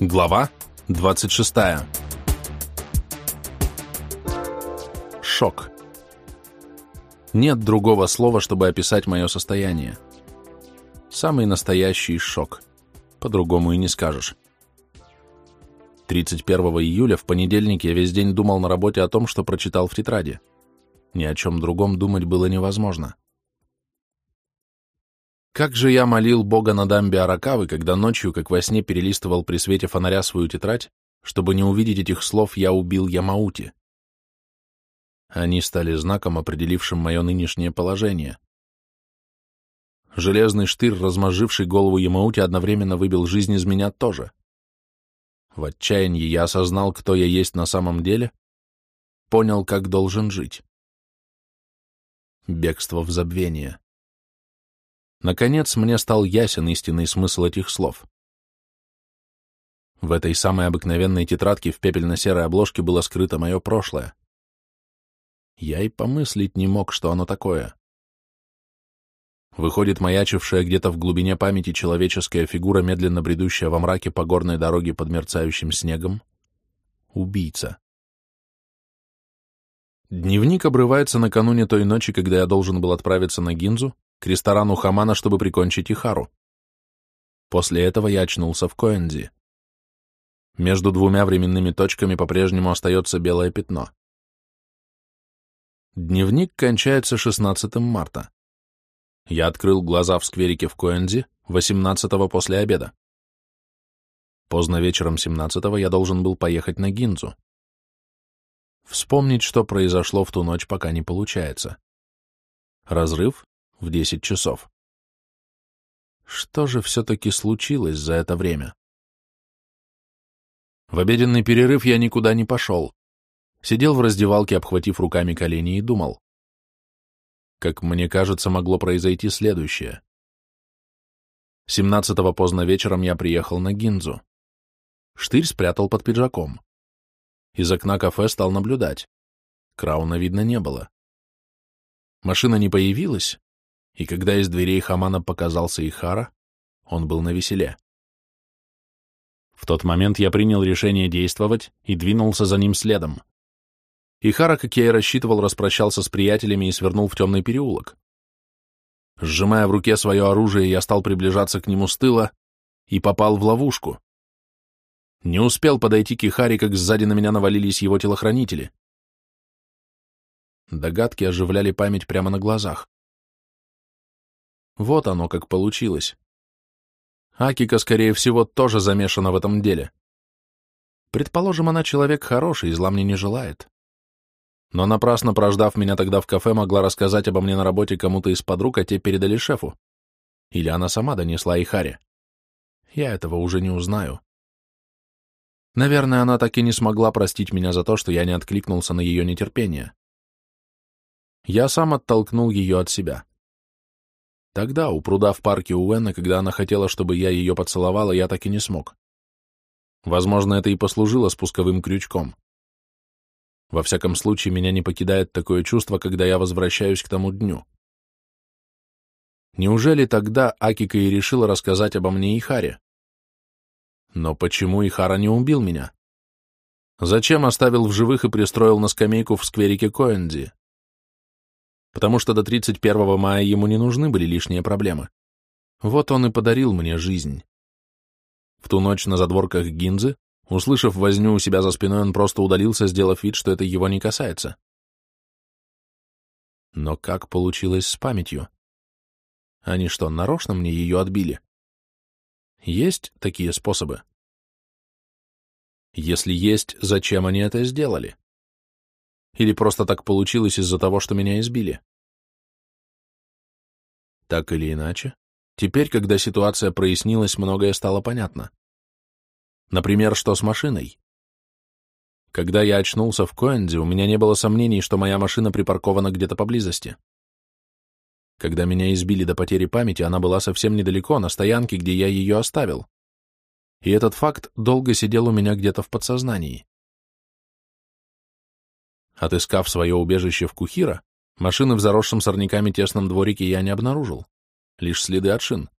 Глава 26. Шок. Нет другого слова, чтобы описать мое состояние. Самый настоящий шок. По-другому и не скажешь. 31 июля в понедельник я весь день думал на работе о том, что прочитал в тетради. Ни о чем другом думать было невозможно. Как же я молил Бога на дамбе Аракавы, когда ночью, как во сне, перелистывал при свете фонаря свою тетрадь, чтобы не увидеть этих слов «я убил Ямаути». Они стали знаком, определившим мое нынешнее положение. Железный штырь, размозживший голову Ямаути, одновременно выбил жизнь из меня тоже. В отчаянии я осознал, кто я есть на самом деле, понял, как должен жить. Бегство в забвение. Наконец, мне стал ясен истинный смысл этих слов. В этой самой обыкновенной тетрадке в пепельно-серой обложке было скрыто мое прошлое. Я и помыслить не мог, что оно такое. Выходит, маячившая где-то в глубине памяти человеческая фигура, медленно бредущая во мраке по горной дороге под мерцающим снегом — убийца. Дневник обрывается накануне той ночи, когда я должен был отправиться на Гинзу, к ресторану Хамана, чтобы прикончить Ихару. После этого я очнулся в Коэнзи. Между двумя временными точками по-прежнему остается белое пятно. Дневник кончается 16 марта. Я открыл глаза в скверике в Коэнзи 18-го после обеда. Поздно вечером 17-го я должен был поехать на Гинзу. Вспомнить, что произошло в ту ночь, пока не получается. Разрыв в 10 часов. Что же все-таки случилось за это время? В обеденный перерыв я никуда не пошел. Сидел в раздевалке, обхватив руками колени, и думал. Как мне кажется, могло произойти следующее. 17-го поздно вечером я приехал на Гинзу. Штырь спрятал под пиджаком. Из окна кафе стал наблюдать. Крауна видно не было. Машина не появилась, и когда из дверей Хамана показался Ихара, он был на веселе. В тот момент я принял решение действовать и двинулся за ним следом. Ихара, как я и рассчитывал, распрощался с приятелями и свернул в темный переулок. Сжимая в руке свое оружие, я стал приближаться к нему с тыла и попал в ловушку. Не успел подойти к Ихаре, как сзади на меня навалились его телохранители. Догадки оживляли память прямо на глазах. Вот оно как получилось. Акика, скорее всего, тоже замешана в этом деле. Предположим, она человек хороший и зла мне не желает. Но напрасно прождав меня тогда в кафе, могла рассказать обо мне на работе кому-то из подруг, а те передали шефу. Или она сама донесла Ихаре. Я этого уже не узнаю. Наверное, она так и не смогла простить меня за то, что я не откликнулся на ее нетерпение. Я сам оттолкнул ее от себя. Тогда, у пруда в парке Уэна, когда она хотела, чтобы я ее поцеловала, я так и не смог. Возможно, это и послужило спусковым крючком. Во всяком случае, меня не покидает такое чувство, когда я возвращаюсь к тому дню. Неужели тогда Акика и решила рассказать обо мне Ихаре? Но почему Ихара не убил меня? Зачем оставил в живых и пристроил на скамейку в скверике Коэнди? Потому что до 31 мая ему не нужны были лишние проблемы. Вот он и подарил мне жизнь. В ту ночь на задворках Гинзы, услышав возню у себя за спиной, он просто удалился, сделав вид, что это его не касается. Но как получилось с памятью? Они что, нарочно мне ее отбили? Есть такие способы? Если есть, зачем они это сделали? Или просто так получилось из-за того, что меня избили? Так или иначе, теперь, когда ситуация прояснилась, многое стало понятно. Например, что с машиной? Когда я очнулся в Коэнде, у меня не было сомнений, что моя машина припаркована где-то поблизости. Когда меня избили до потери памяти, она была совсем недалеко, на стоянке, где я ее оставил. И этот факт долго сидел у меня где-то в подсознании. Отыскав свое убежище в Кухира, машины в заросшем сорняками тесном дворике я не обнаружил. Лишь следы от шин.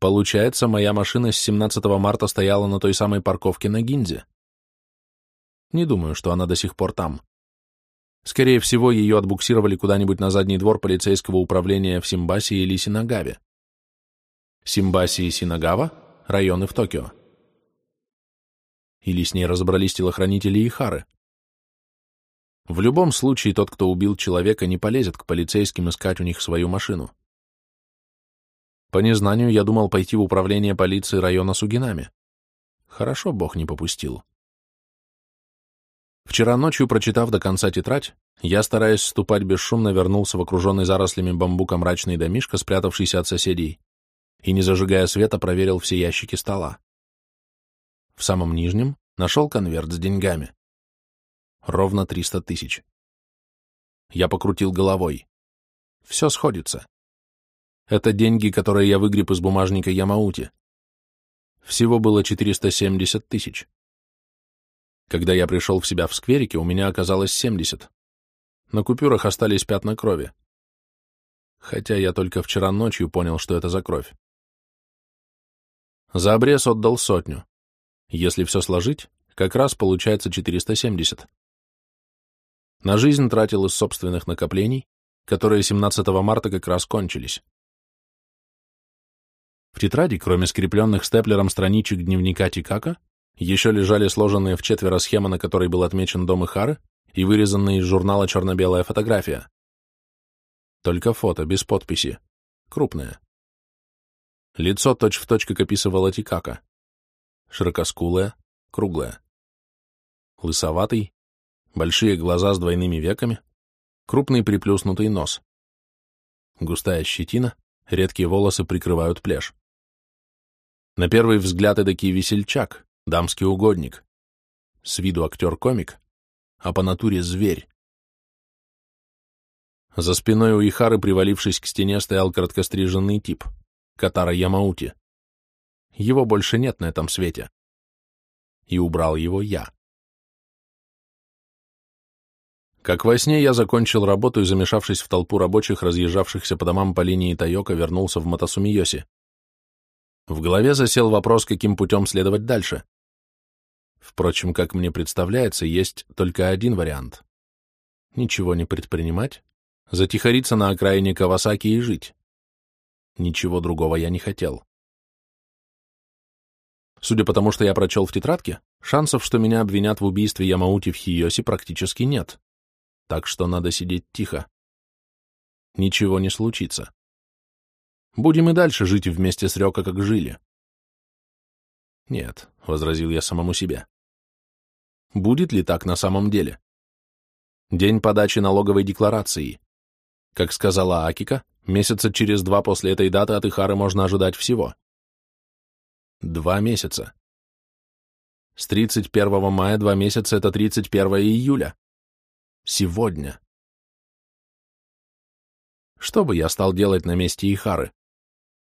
Получается, моя машина с 17 марта стояла на той самой парковке на Гинзе. Не думаю, что она до сих пор там. Скорее всего, ее отбуксировали куда-нибудь на задний двор полицейского управления в Симбасе или Синагаве. Симбаси и Синагава — районы в Токио. Или с ней разобрались телохранители Ихары. В любом случае, тот, кто убил человека, не полезет к полицейским искать у них свою машину. По незнанию я думал пойти в управление полиции района Сугинами. Хорошо, Бог не попустил. Вчера ночью, прочитав до конца тетрадь, я, стараясь ступать бесшумно, вернулся в окруженный зарослями бамбука мрачный домишко, спрятавшийся от соседей, и, не зажигая света, проверил все ящики стола. В самом нижнем нашел конверт с деньгами. Ровно 300 тысяч. Я покрутил головой. Все сходится. Это деньги, которые я выгреб из бумажника Ямаути. Всего было 470 тысяч. Когда я пришел в себя в скверике, у меня оказалось 70. На купюрах остались пятна крови. Хотя я только вчера ночью понял, что это за кровь. За обрез отдал сотню. Если все сложить, как раз получается 470. На жизнь тратил из собственных накоплений, которые 17 марта как раз кончились. В тетради, кроме скрепленных степлером страничек дневника Тикака, еще лежали сложенные в четверо схемы, на которой был отмечен дом Ихары, и вырезанная из журнала черно-белая фотография. Только фото, без подписи. Крупное. Лицо точь-в-точь, как описывала Тикака. Широкоскулое, круглое. Лысоватый, большие глаза с двойными веками, крупный приплюснутый нос. Густая щетина, редкие волосы прикрывают плешь. На первый взгляд эдакий весельчак, дамский угодник. С виду актер-комик, а по натуре зверь. За спиной у Ихары, привалившись к стене, стоял короткостриженный тип — Катара Ямаути. Его больше нет на этом свете. И убрал его я. Как во сне я закончил работу и, замешавшись в толпу рабочих, разъезжавшихся по домам по линии Тайока, вернулся в Матасумиоси. В голове засел вопрос, каким путем следовать дальше. Впрочем, как мне представляется, есть только один вариант. Ничего не предпринимать, затихариться на окраине Кавасаки и жить. Ничего другого я не хотел. Судя по тому, что я прочел в тетрадке, шансов, что меня обвинят в убийстве Ямаути в Хиосе, практически нет. Так что надо сидеть тихо. Ничего не случится. Будем и дальше жить вместе с Рёка, как жили. Нет, — возразил я самому себе. Будет ли так на самом деле? День подачи налоговой декларации. Как сказала Акика, Месяца через два после этой даты от Ихары можно ожидать всего. Два месяца. С 31 мая два месяца — это 31 июля. Сегодня. Что бы я стал делать на месте Ихары?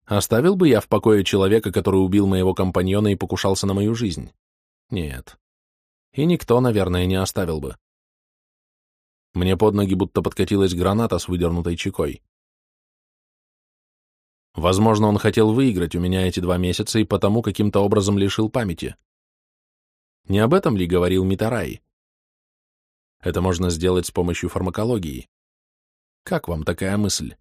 Оставил бы я в покое человека, который убил моего компаньона и покушался на мою жизнь? Нет. И никто, наверное, не оставил бы. Мне под ноги будто подкатилась граната с выдернутой чекой. Возможно, он хотел выиграть у меня эти два месяца и потому каким-то образом лишил памяти. Не об этом ли говорил Митарай? Это можно сделать с помощью фармакологии. Как вам такая мысль?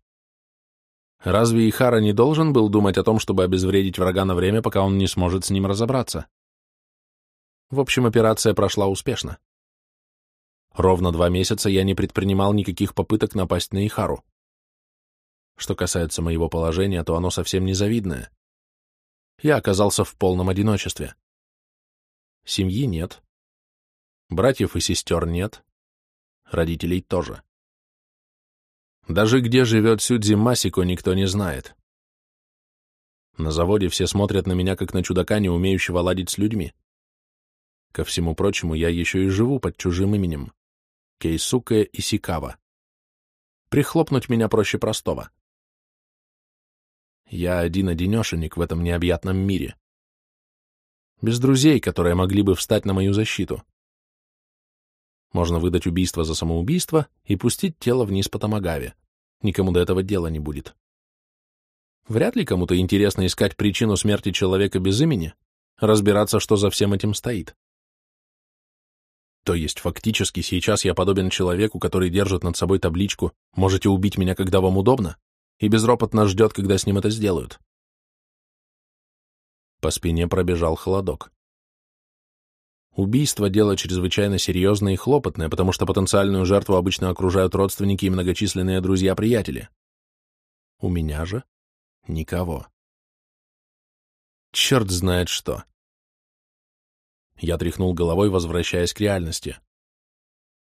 Разве Ихара не должен был думать о том, чтобы обезвредить врага на время, пока он не сможет с ним разобраться? В общем, операция прошла успешно. Ровно два месяца я не предпринимал никаких попыток напасть на Ихару. Что касается моего положения, то оно совсем незавидное. Я оказался в полном одиночестве. Семьи нет. Братьев и сестер нет. Родителей тоже. Даже где живет Сюдзи Масико, никто не знает. На заводе все смотрят на меня, как на чудака, не умеющего ладить с людьми. Ко всему прочему, я еще и живу под чужим именем. Кейсуке Исикава. Прихлопнуть меня проще простого. Я один-одинешенек в этом необъятном мире. Без друзей, которые могли бы встать на мою защиту. Можно выдать убийство за самоубийство и пустить тело вниз по Тамагаве. Никому до этого дела не будет. Вряд ли кому-то интересно искать причину смерти человека без имени, разбираться, что за всем этим стоит. То есть фактически сейчас я подобен человеку, который держит над собой табличку «Можете убить меня, когда вам удобно», и безропотно ждет, когда с ним это сделают. По спине пробежал холодок. Убийство – дело чрезвычайно серьезное и хлопотное, потому что потенциальную жертву обычно окружают родственники и многочисленные друзья-приятели. У меня же никого. Черт знает что. Я тряхнул головой, возвращаясь к реальности.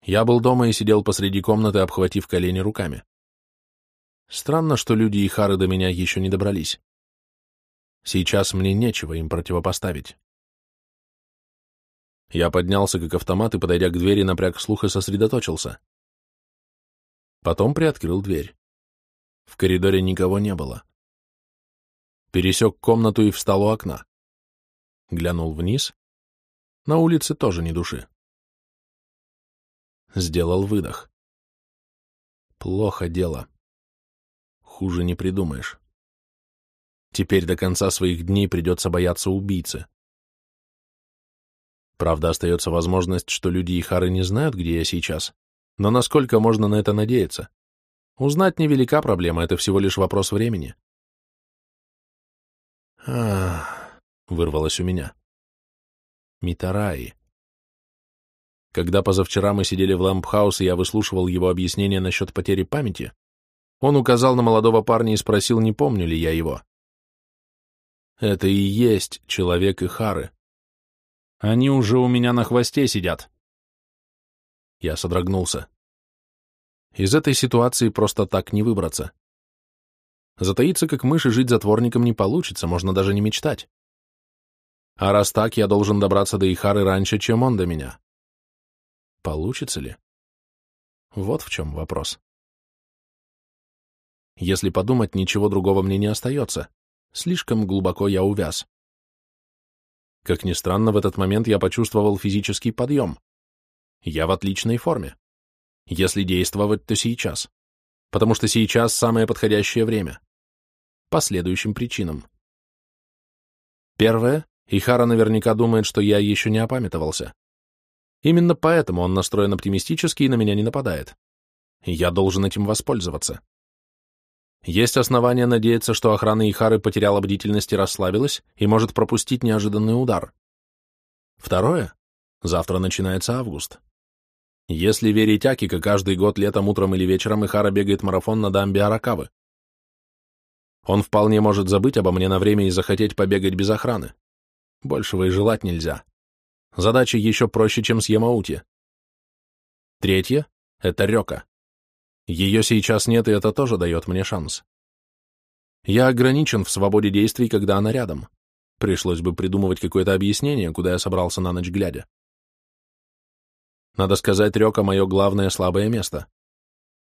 Я был дома и сидел посреди комнаты, обхватив колени руками. Странно, что люди и Хары до меня еще не добрались. Сейчас мне нечего им противопоставить. Я поднялся как автомат и, подойдя к двери, напряг слух и сосредоточился. Потом приоткрыл дверь. В коридоре никого не было. Пересек комнату и встал у окна. Глянул вниз на улице тоже ни души. Сделал выдох. Плохо дело. Хуже не придумаешь. Теперь до конца своих дней придется бояться убийцы. Правда, остается возможность, что люди Ихары не знают, где я сейчас, но насколько можно на это надеяться? Узнать невелика проблема, это всего лишь вопрос времени. Ах, вырвалось у меня. Митараи. Когда позавчера мы сидели в Лампхаус, и я выслушивал его объяснение насчет потери памяти, он указал на молодого парня и спросил, не помню ли я его. Это и есть человек Ихары. Они уже у меня на хвосте сидят. Я содрогнулся. Из этой ситуации просто так не выбраться. Затаиться, как мышь, и жить затворником не получится, можно даже не мечтать. А раз так, я должен добраться до Ихары раньше, чем он до меня. Получится ли? Вот в чем вопрос. Если подумать, ничего другого мне не остается. Слишком глубоко я увяз. Как ни странно, в этот момент я почувствовал физический подъем. Я в отличной форме. Если действовать, то сейчас. Потому что сейчас самое подходящее время. По следующим причинам. Первое и Хара наверняка думает, что я еще не опамятовался. Именно поэтому он настроен оптимистически и на меня не нападает. Я должен этим воспользоваться. Есть основания надеяться, что охрана Ихары потеряла бдительность и расслабилась и может пропустить неожиданный удар. Второе. Завтра начинается август. Если верить Акика, каждый год летом, утром или вечером Ихара бегает марафон на дамбе Аракавы. Он вполне может забыть обо мне на время и захотеть побегать без охраны. Большего и желать нельзя. Задача еще проще, чем с Ямаути. Третье — это Река. Ее сейчас нет, и это тоже дает мне шанс. Я ограничен в свободе действий, когда она рядом. Пришлось бы придумывать какое-то объяснение, куда я собрался на ночь глядя. Надо сказать, Река — мое главное слабое место.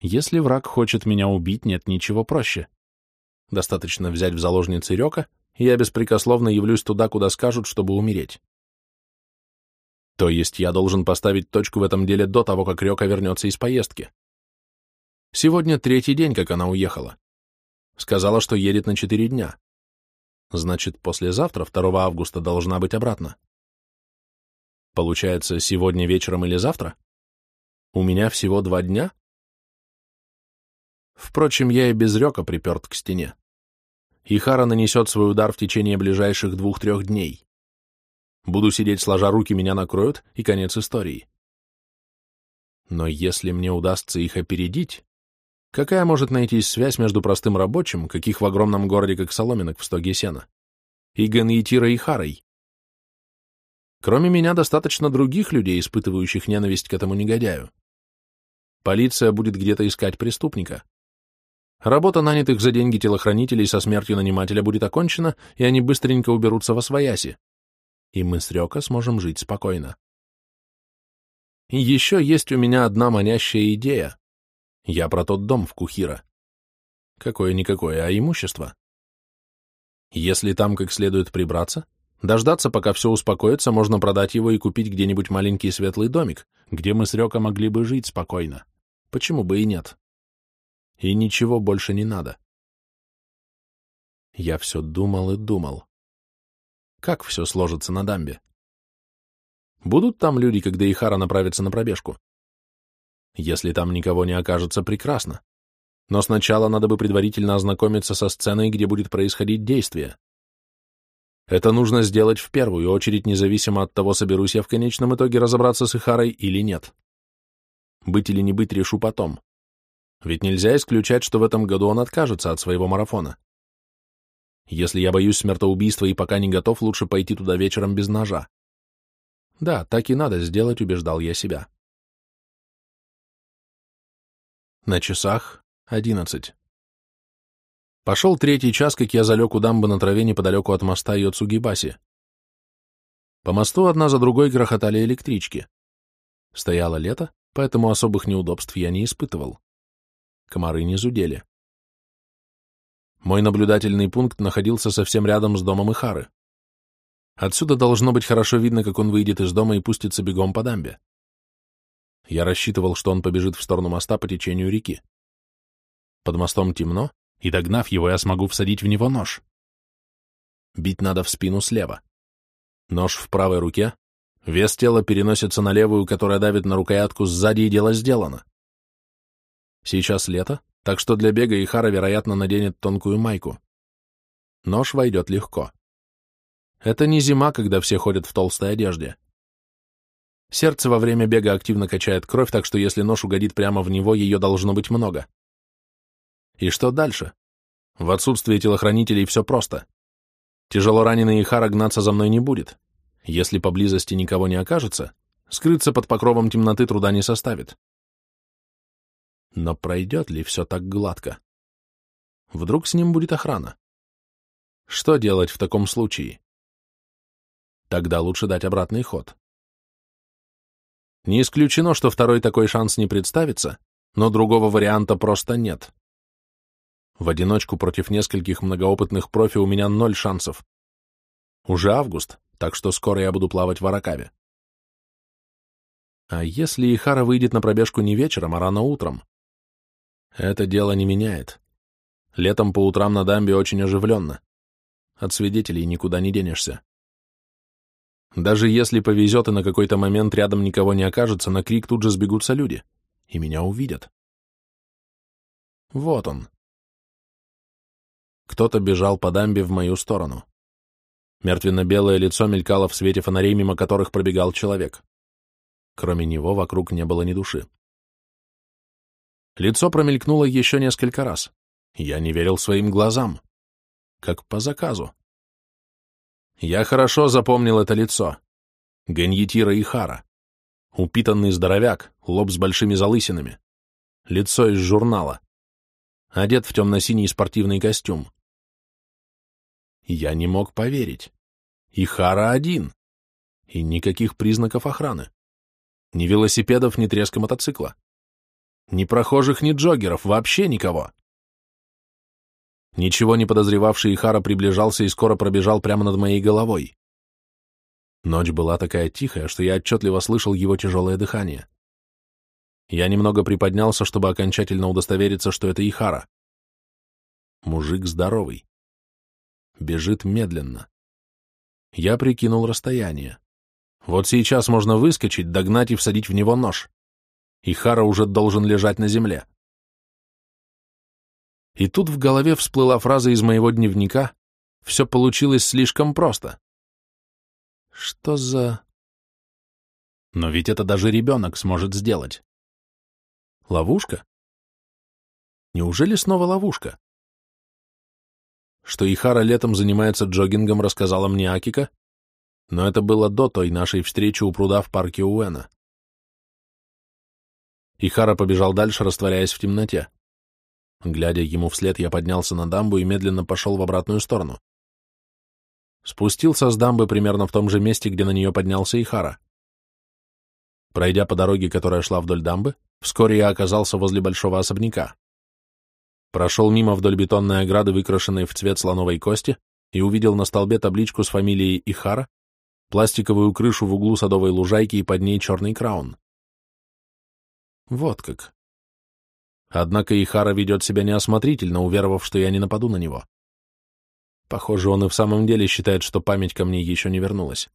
Если враг хочет меня убить, нет ничего проще. Достаточно взять в заложницы Река я беспрекословно явлюсь туда, куда скажут, чтобы умереть. То есть я должен поставить точку в этом деле до того, как Рёка вернется из поездки. Сегодня третий день, как она уехала. Сказала, что едет на четыре дня. Значит, послезавтра, 2 августа, должна быть обратно. Получается, сегодня вечером или завтра? У меня всего два дня? Впрочем, я и без Рёка приперт к стене и Хара нанесет свой удар в течение ближайших двух-трех дней. Буду сидеть сложа руки, меня накроют, и конец истории. Но если мне удастся их опередить, какая может найтись связь между простым рабочим, каких в огромном городе, как Соломинок в стоге сена, и Ганьетира и Харой? Кроме меня достаточно других людей, испытывающих ненависть к этому негодяю. Полиция будет где-то искать преступника. Работа нанятых за деньги телохранителей со смертью нанимателя будет окончена, и они быстренько уберутся во свояси. И мы с Рёка сможем жить спокойно. Еще есть у меня одна манящая идея. Я про тот дом в Кухира. Какое-никакое, а имущество. Если там как следует прибраться, дождаться, пока все успокоится, можно продать его и купить где-нибудь маленький светлый домик, где мы с Рёка могли бы жить спокойно. Почему бы и нет? и ничего больше не надо. Я все думал и думал. Как все сложится на дамбе? Будут там люди, когда Ихара направится на пробежку? Если там никого не окажется, прекрасно. Но сначала надо бы предварительно ознакомиться со сценой, где будет происходить действие. Это нужно сделать в первую очередь, независимо от того, соберусь я в конечном итоге разобраться с Ихарой или нет. Быть или не быть решу потом. Ведь нельзя исключать, что в этом году он откажется от своего марафона. Если я боюсь смертоубийства и пока не готов, лучше пойти туда вечером без ножа. Да, так и надо сделать, убеждал я себя. На часах одиннадцать. Пошел третий час, как я залег у дамбы на траве неподалеку от моста Йоцугибаси. По мосту одна за другой грохотали электрички. Стояло лето, поэтому особых неудобств я не испытывал. Комары не зудели. Мой наблюдательный пункт находился совсем рядом с домом Ихары. Отсюда должно быть хорошо видно, как он выйдет из дома и пустится бегом по дамбе. Я рассчитывал, что он побежит в сторону моста по течению реки. Под мостом темно, и догнав его, я смогу всадить в него нож. Бить надо в спину слева. Нож в правой руке, вес тела переносится на левую, которая давит на рукоятку сзади, и дело сделано. Сейчас лето, так что для бега Ихара, вероятно, наденет тонкую майку. Нож войдет легко. Это не зима, когда все ходят в толстой одежде. Сердце во время бега активно качает кровь, так что если нож угодит прямо в него, ее должно быть много. И что дальше? В отсутствие телохранителей все просто. Тяжело раненый Ихара гнаться за мной не будет. Если поблизости никого не окажется, скрыться под покровом темноты труда не составит. Но пройдет ли все так гладко? Вдруг с ним будет охрана? Что делать в таком случае? Тогда лучше дать обратный ход. Не исключено, что второй такой шанс не представится, но другого варианта просто нет. В одиночку против нескольких многоопытных профи у меня ноль шансов. Уже август, так что скоро я буду плавать в Аракаве. А если Ихара выйдет на пробежку не вечером, а рано утром? Это дело не меняет. Летом по утрам на дамбе очень оживленно. От свидетелей никуда не денешься. Даже если повезет и на какой-то момент рядом никого не окажется, на крик тут же сбегутся люди, и меня увидят. Вот он. Кто-то бежал по дамбе в мою сторону. Мертвенно-белое лицо мелькало в свете фонарей, мимо которых пробегал человек. Кроме него вокруг не было ни души. Лицо промелькнуло еще несколько раз. Я не верил своим глазам. Как по заказу. Я хорошо запомнил это лицо. Ганьетира Ихара. Упитанный здоровяк, лоб с большими залысинами. Лицо из журнала. Одет в темно-синий спортивный костюм. Я не мог поверить. Ихара один. И никаких признаков охраны. Ни велосипедов, ни треска мотоцикла. Ни прохожих, ни джогеров, вообще никого. Ничего не подозревавший Ихара приближался и скоро пробежал прямо над моей головой. Ночь была такая тихая, что я отчетливо слышал его тяжелое дыхание. Я немного приподнялся, чтобы окончательно удостовериться, что это Ихара. Мужик здоровый. Бежит медленно. Я прикинул расстояние. Вот сейчас можно выскочить, догнать и всадить в него нож. Ихара уже должен лежать на земле. И тут в голове всплыла фраза из моего дневника «Все получилось слишком просто». Что за... Но ведь это даже ребенок сможет сделать. Ловушка? Неужели снова ловушка? Что Ихара летом занимается джогингом, рассказала мне Акика, но это было до той нашей встречи у пруда в парке Уэна. Ихара побежал дальше, растворяясь в темноте. Глядя ему вслед, я поднялся на дамбу и медленно пошел в обратную сторону. Спустился с дамбы примерно в том же месте, где на нее поднялся Ихара. Пройдя по дороге, которая шла вдоль дамбы, вскоре я оказался возле большого особняка. Прошел мимо вдоль бетонной ограды, выкрашенной в цвет слоновой кости, и увидел на столбе табличку с фамилией Ихара, пластиковую крышу в углу садовой лужайки и под ней черный краун. Вот как. Однако Ихара ведет себя неосмотрительно, уверовав, что я не нападу на него. Похоже, он и в самом деле считает, что память ко мне еще не вернулась.